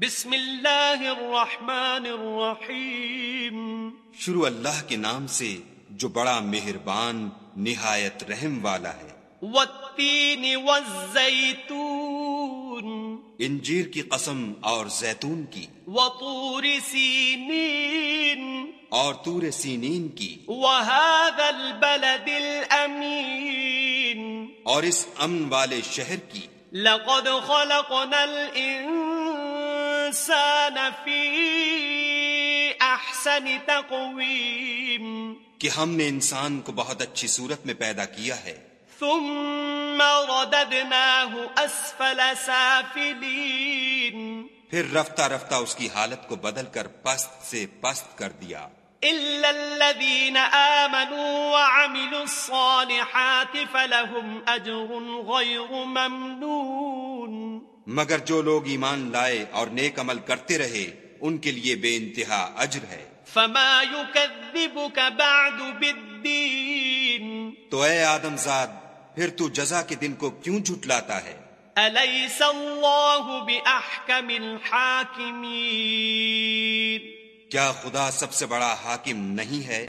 بسم اللہ الرحمن الرحیم۔ شروع اللہ کے نام سے جو بڑا مہربان نہایت رحم والا ہے۔ والتین والزیتون۔ انجیر کی قسم اور زیتون کی۔ وطور سینین۔ اور تور سینین کی۔ وهذا البلد الامین اور اس امن والے شہر کی۔ لقد خلقنا الانسان في احسن تقویم کہ ہم نے انسان کو بہت اچھی صورت میں پیدا کیا ہے۔ ثم رددناه اسفل سافلین پھر رفتہ رفتہ اس کی حالت کو بدل کر پست سے پست کر دیا۔ الا الذين امنوا وعملوا الصالحات فلهم اجر غير ممنون. مگر جو لوگ ایمان لائے اور نیک عمل کرتے رہے ان کے لیے بے انتہا اجر ہے۔ فما يكذبك بعد بالدين تو اے آدم زاد پھر تو جزا کے دن کو کیوں جھٹلاتا ہے؟ أليس الله بأحكم الحاكمين کیا خدا سب سے بڑا حاکم نہیں ہے؟